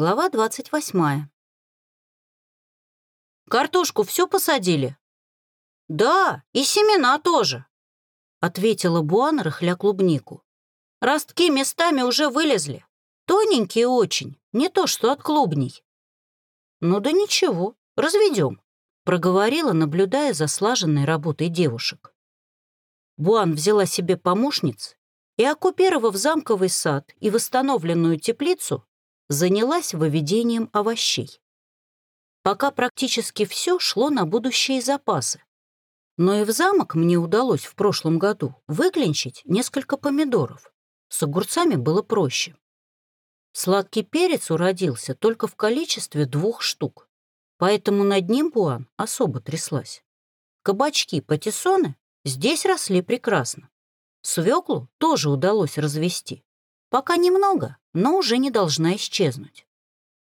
Глава 28. «Картошку всю посадили?» «Да, и семена тоже», — ответила Буан, рыхля клубнику. «Ростки местами уже вылезли. Тоненькие очень, не то что от клубней». «Ну да ничего, разведем», — проговорила, наблюдая за слаженной работой девушек. Буан взяла себе помощниц и, оккупировав замковый сад и восстановленную теплицу, занялась выведением овощей. Пока практически все шло на будущие запасы. Но и в замок мне удалось в прошлом году выклинчить несколько помидоров. С огурцами было проще. Сладкий перец уродился только в количестве двух штук, поэтому над ним Буан особо тряслась. Кабачки, патиссоны здесь росли прекрасно. Свеклу тоже удалось развести. Пока немного, но уже не должна исчезнуть.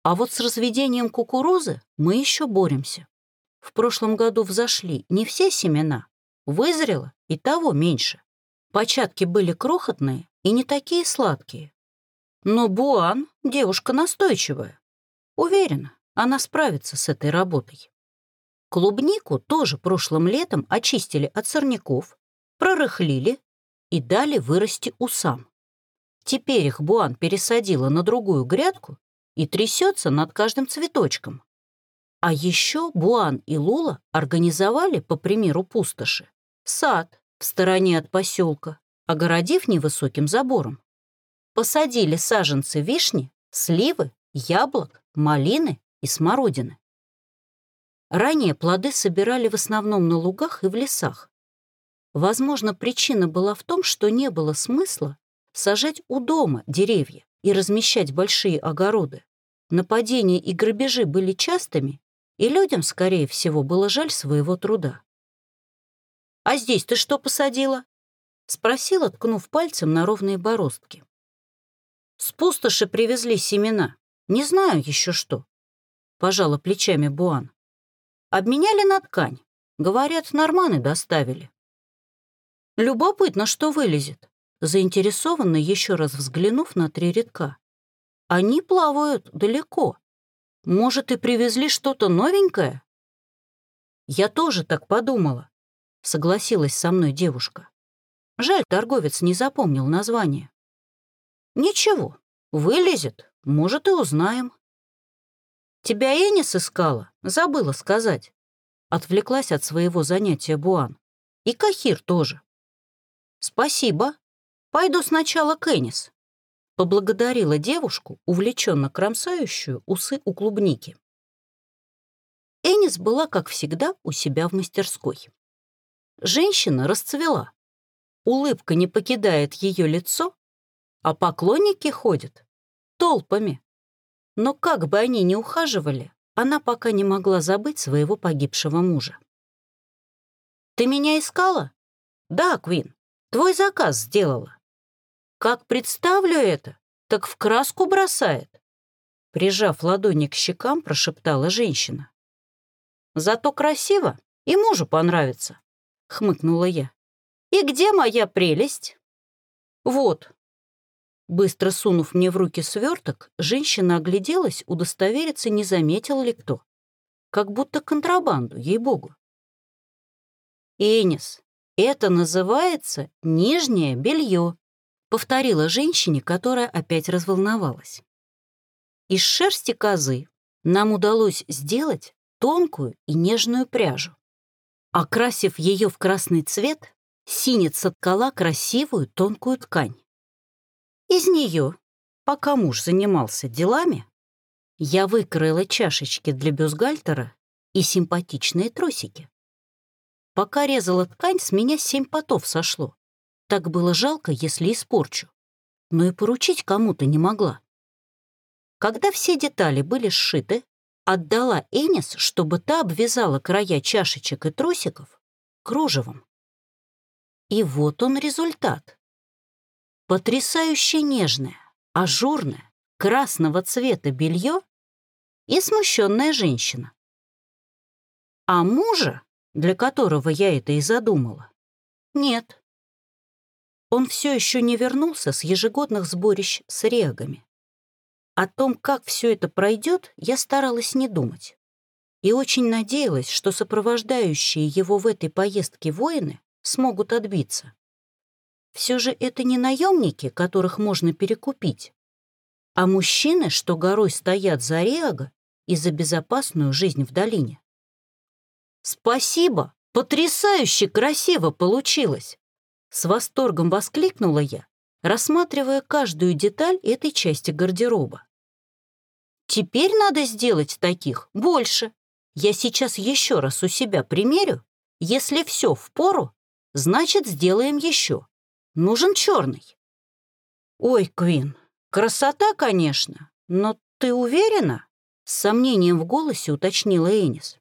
А вот с разведением кукурузы мы еще боремся. В прошлом году взошли не все семена, вызрело и того меньше. Початки были крохотные и не такие сладкие. Но Буан — девушка настойчивая. Уверена, она справится с этой работой. Клубнику тоже прошлым летом очистили от сорняков, прорыхлили и дали вырасти усам. Теперь их Буан пересадила на другую грядку и трясется над каждым цветочком. А еще Буан и Лула организовали, по примеру пустоши, сад в стороне от поселка, огородив невысоким забором. Посадили саженцы вишни, сливы, яблок, малины и смородины. Ранее плоды собирали в основном на лугах и в лесах. Возможно, причина была в том, что не было смысла сажать у дома деревья и размещать большие огороды. Нападения и грабежи были частыми, и людям, скорее всего, было жаль своего труда. «А здесь ты что посадила?» — спросила, ткнув пальцем на ровные бороздки. «С пустоши привезли семена. Не знаю еще что», — пожала плечами Буан. «Обменяли на ткань. Говорят, норманы доставили». «Любопытно, что вылезет заинтересованно еще раз взглянув на три редка. «Они плавают далеко. Может, и привезли что-то новенькое?» «Я тоже так подумала», — согласилась со мной девушка. Жаль, торговец не запомнил название. «Ничего, вылезет, может, и узнаем». «Тебя Энис искала, забыла сказать», — отвлеклась от своего занятия Буан. «И Кахир тоже». «Спасибо», Пойду сначала к Энис. Поблагодарила девушку, увлеченно кромсающую усы у клубники. Энис была, как всегда, у себя в мастерской. Женщина расцвела. Улыбка не покидает ее лицо, а поклонники ходят толпами. Но как бы они ни ухаживали, она пока не могла забыть своего погибшего мужа. «Ты меня искала?» «Да, Квин, твой заказ сделала. Как представлю это, так в краску бросает. Прижав ладони к щекам, прошептала женщина. Зато красиво и мужу понравится, хмыкнула я. И где моя прелесть? Вот. Быстро сунув мне в руки сверток, женщина огляделась, удостовериться, не заметил ли кто. Как будто контрабанду, ей-богу. Энис, это называется нижнее белье. Повторила женщине, которая опять разволновалась. Из шерсти козы нам удалось сделать тонкую и нежную пряжу. Окрасив ее в красный цвет, синец соткала красивую тонкую ткань. Из нее, пока муж занимался делами, я выкроила чашечки для бюстгальтера и симпатичные тросики. Пока резала ткань, с меня семь потов сошло. Так было жалко, если испорчу. Но и поручить кому-то не могла. Когда все детали были сшиты, отдала Энис, чтобы та обвязала края чашечек и трусиков кружевом. И вот он результат. Потрясающе нежное, ажурное, красного цвета белье и смущенная женщина. А мужа, для которого я это и задумала, нет. Он все еще не вернулся с ежегодных сборищ с регами. О том, как все это пройдет, я старалась не думать. И очень надеялась, что сопровождающие его в этой поездке воины смогут отбиться. Все же это не наемники, которых можно перекупить, а мужчины, что горой стоят за Риага и за безопасную жизнь в долине. «Спасибо! Потрясающе красиво получилось!» С восторгом воскликнула я, рассматривая каждую деталь этой части гардероба. Теперь надо сделать таких больше. Я сейчас еще раз у себя примерю. Если все в пору, значит, сделаем еще. Нужен черный. Ой, Квин, красота, конечно, но ты уверена? С сомнением в голосе уточнила Энис.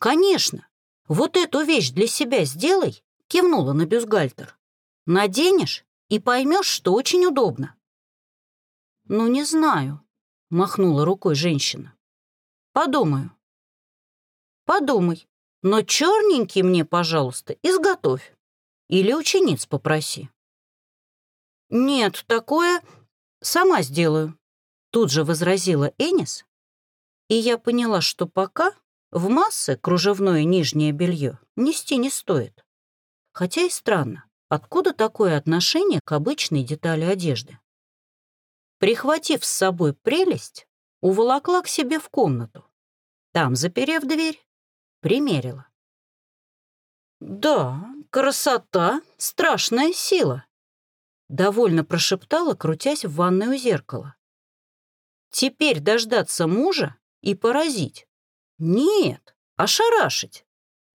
Конечно. Вот эту вещь для себя сделай, кивнула на бюстгальтер. Наденешь и поймешь, что очень удобно. Ну, не знаю, — махнула рукой женщина. «Подумаю». «Подумай, но черненький мне, пожалуйста, изготовь. Или учениц попроси». «Нет, такое сама сделаю», — тут же возразила Энис, и я поняла, что пока в массы кружевное нижнее белье нести не стоит. Хотя и странно, откуда такое отношение к обычной детали одежды. Прихватив с собой прелесть, уволокла к себе в комнату. Там, заперев дверь, примерила. «Да, красота — страшная сила», — довольно прошептала, крутясь в ванной у зеркала. «Теперь дождаться мужа и поразить? Нет, ошарашить.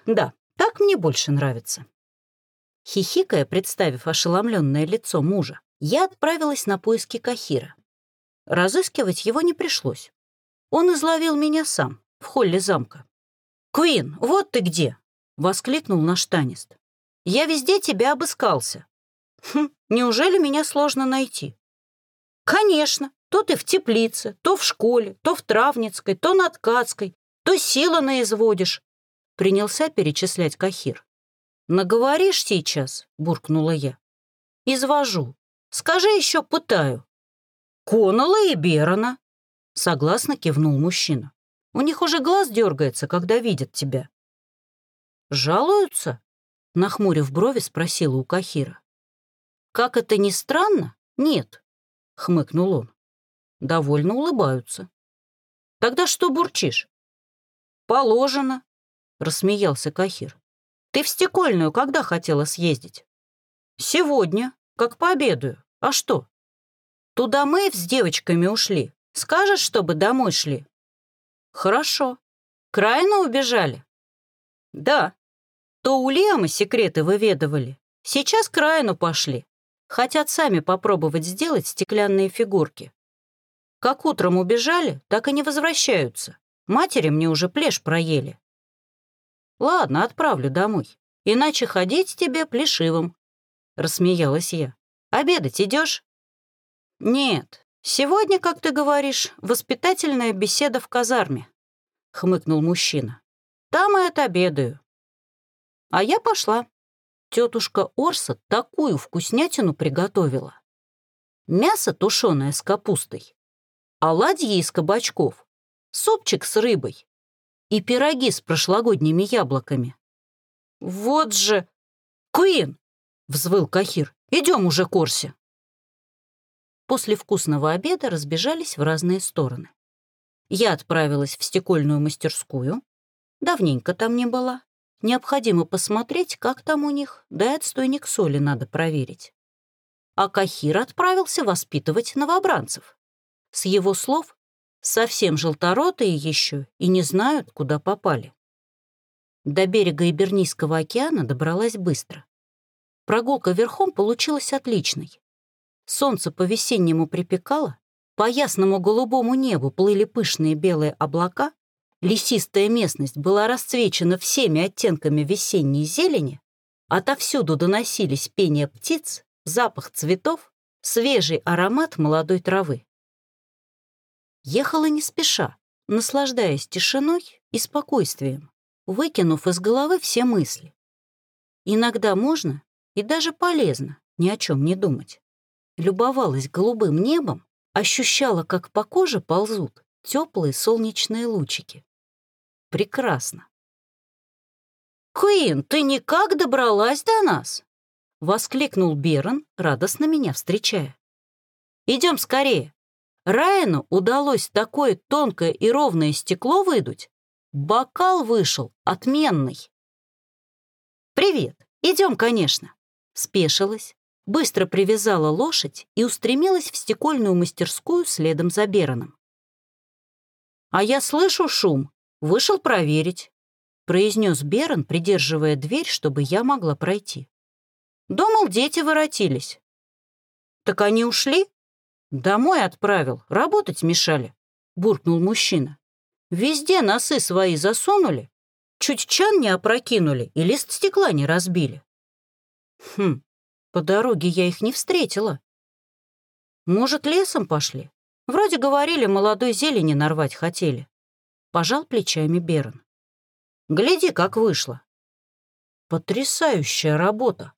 Да, так мне больше нравится». Хихикая, представив ошеломленное лицо мужа, я отправилась на поиски Кахира. Разыскивать его не пришлось. Он изловил меня сам, в холле замка. «Куин, вот ты где!» — воскликнул наш танист. «Я везде тебя обыскался». «Хм, неужели меня сложно найти?» «Конечно, то ты в теплице, то в школе, то в Травницкой, то на Ткацкой, то сила наизводишь», — принялся перечислять Кахир. «Наговоришь сейчас?» — буркнула я. «Извожу. Скажи еще пытаю». «Конала и Берона», — согласно кивнул мужчина. «У них уже глаз дергается, когда видят тебя». «Жалуются?» — нахмурив брови, спросила у Кахира. «Как это ни странно, нет», — хмыкнул он. Довольно улыбаются. «Тогда что бурчишь?» «Положено», — рассмеялся Кахир. «Ты в стекольную когда хотела съездить?» «Сегодня», как пообедаю. А что? Туда мы с девочками ушли. Скажешь, чтобы домой шли? Хорошо. Крайно убежали? Да. То у Лемы секреты выведывали. Сейчас к пошли. Хотят сами попробовать сделать стеклянные фигурки. Как утром убежали, так и не возвращаются. Матери мне уже плешь проели. Ладно, отправлю домой. Иначе ходить тебе плешивым. — рассмеялась я. «Обедать идешь? «Нет, сегодня, как ты говоришь, воспитательная беседа в казарме», — хмыкнул мужчина. «Там и отобедаю». А я пошла. Тетушка Орса такую вкуснятину приготовила. Мясо тушеное с капустой, оладьи из кабачков, супчик с рыбой и пироги с прошлогодними яблоками. Вот же... Куин, взвыл Кахир. «Идем уже, Корси!» После вкусного обеда разбежались в разные стороны. Я отправилась в стекольную мастерскую. Давненько там не была. Необходимо посмотреть, как там у них, да и отстойник соли надо проверить. А Кахир отправился воспитывать новобранцев. С его слов, совсем желторотые еще и не знают, куда попали. До берега Ибернийского океана добралась быстро. Прогулка верхом получилась отличной. Солнце по-весеннему припекало, по ясному голубому небу плыли пышные белые облака, лесистая местность была расцвечена всеми оттенками весенней зелени, отовсюду доносились пение птиц, запах цветов, свежий аромат молодой травы. Ехала не спеша, наслаждаясь тишиной и спокойствием, выкинув из головы все мысли. Иногда можно и даже полезно ни о чем не думать. Любовалась голубым небом ощущала, как по коже ползут теплые солнечные лучики. Прекрасно. «Куин, ты никак добралась до нас?» — воскликнул Берон, радостно меня встречая. «Идем скорее. Райану удалось такое тонкое и ровное стекло выдуть. Бокал вышел отменный». «Привет, идем, конечно», — спешилась, быстро привязала лошадь и устремилась в стекольную мастерскую следом за Бероном. «А я слышу шум, вышел проверить», — произнес Берон, придерживая дверь, чтобы я могла пройти. «Думал, дети воротились». «Так они ушли?» «Домой отправил, работать мешали», — буркнул мужчина. «Везде носы свои засунули, чуть чан не опрокинули и лист стекла не разбили». «Хм, по дороге я их не встретила. Может, лесом пошли? Вроде говорили, молодой зелени нарвать хотели. Пожал плечами Берн. Гляди, как вышло. Потрясающая работа!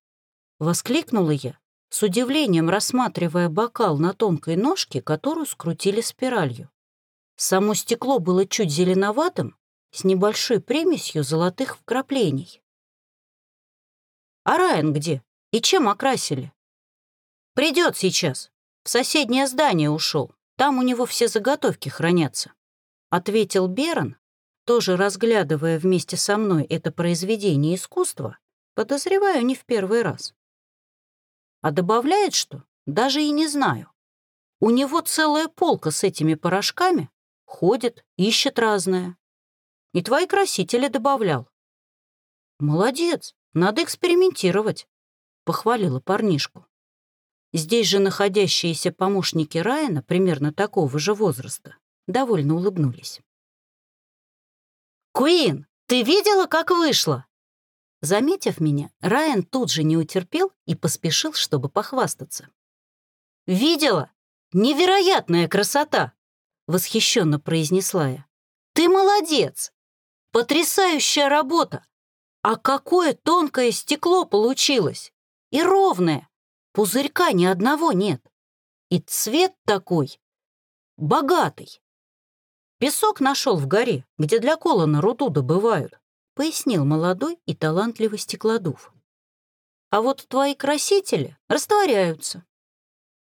Воскликнула я, с удивлением рассматривая бокал на тонкой ножке, которую скрутили спиралью. Само стекло было чуть зеленоватым, с небольшой примесью золотых вкраплений. «А Райан где?» И чем окрасили? Придет сейчас. В соседнее здание ушел. Там у него все заготовки хранятся. Ответил Берон, тоже разглядывая вместе со мной это произведение искусства, подозреваю не в первый раз. А добавляет что? Даже и не знаю. У него целая полка с этими порошками, ходит, ищет разное. И твои красители добавлял. Молодец, надо экспериментировать. — похвалила парнишку. Здесь же находящиеся помощники Райана, примерно такого же возраста, довольно улыбнулись. «Куин, ты видела, как вышло?» Заметив меня, Райан тут же не утерпел и поспешил, чтобы похвастаться. «Видела? Невероятная красота!» — восхищенно произнесла я. «Ты молодец! Потрясающая работа! А какое тонкое стекло получилось! и ровное. Пузырька ни одного нет. И цвет такой богатый. Песок нашел в горе, где для колона руду добывают, пояснил молодой и талантливый стеклодув. А вот твои красители растворяются.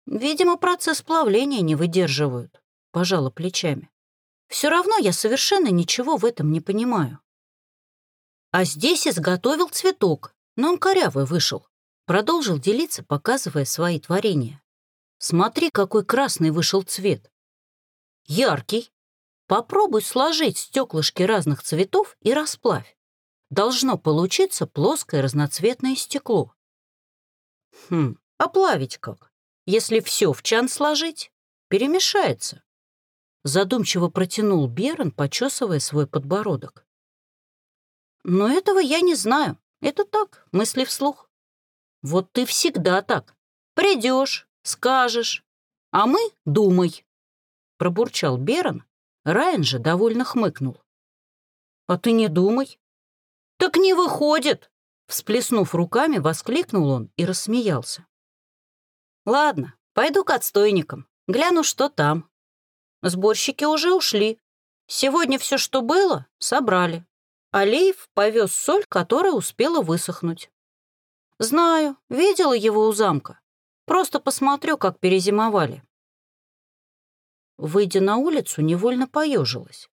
Видимо, процесс плавления не выдерживают, пожала плечами. Все равно я совершенно ничего в этом не понимаю. А здесь изготовил цветок, но он корявый вышел. Продолжил делиться, показывая свои творения. Смотри, какой красный вышел цвет. Яркий. Попробуй сложить стеклышки разных цветов и расплавь. Должно получиться плоское разноцветное стекло. Хм, а плавить как? Если все в чан сложить, перемешается. Задумчиво протянул Берн, почесывая свой подбородок. Но этого я не знаю. Это так, мысли вслух. Вот ты всегда так. Придешь, скажешь, а мы думай. Пробурчал Берон, Райан же довольно хмыкнул. А ты не думай. Так не выходит. Всплеснув руками, воскликнул он и рассмеялся. Ладно, пойду к отстойникам, гляну, что там. Сборщики уже ушли. Сегодня все, что было, собрали. Алиев повез соль, которая успела высохнуть. «Знаю, видела его у замка. Просто посмотрю, как перезимовали». Выйдя на улицу, невольно поежилась.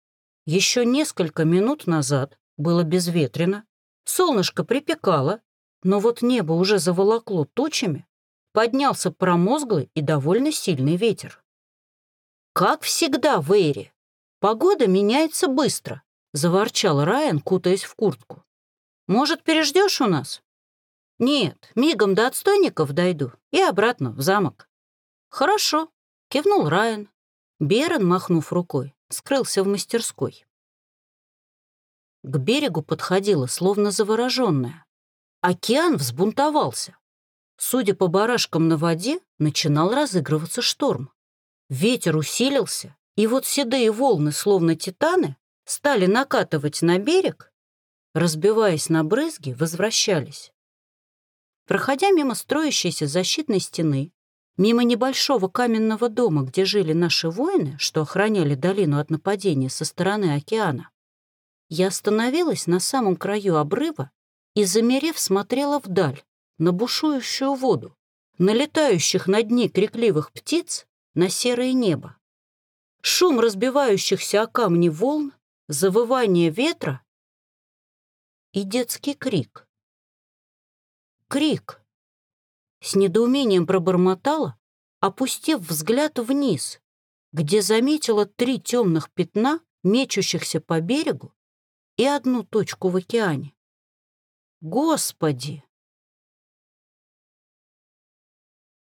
Еще несколько минут назад было безветренно, солнышко припекало, но вот небо уже заволокло тучами, поднялся промозглый и довольно сильный ветер. «Как всегда в Эйре, погода меняется быстро», — заворчал Райан, кутаясь в куртку. «Может, переждешь у нас?» «Нет, мигом до отстойников дойду и обратно в замок». «Хорошо», — кивнул Райан. Берон, махнув рукой, скрылся в мастерской. К берегу подходила, словно завороженная. Океан взбунтовался. Судя по барашкам на воде, начинал разыгрываться шторм. Ветер усилился, и вот седые волны, словно титаны, стали накатывать на берег, разбиваясь на брызги, возвращались. Проходя мимо строящейся защитной стены, мимо небольшого каменного дома, где жили наши воины, что охраняли долину от нападения со стороны океана, я остановилась на самом краю обрыва и, замерев, смотрела вдаль, на бушующую воду, на летающих на дне крикливых птиц, на серое небо. Шум разбивающихся о камни волн, завывание ветра и детский крик. Крик. С недоумением пробормотала, опустив взгляд вниз, где заметила три темных пятна, мечущихся по берегу, и одну точку в океане. Господи!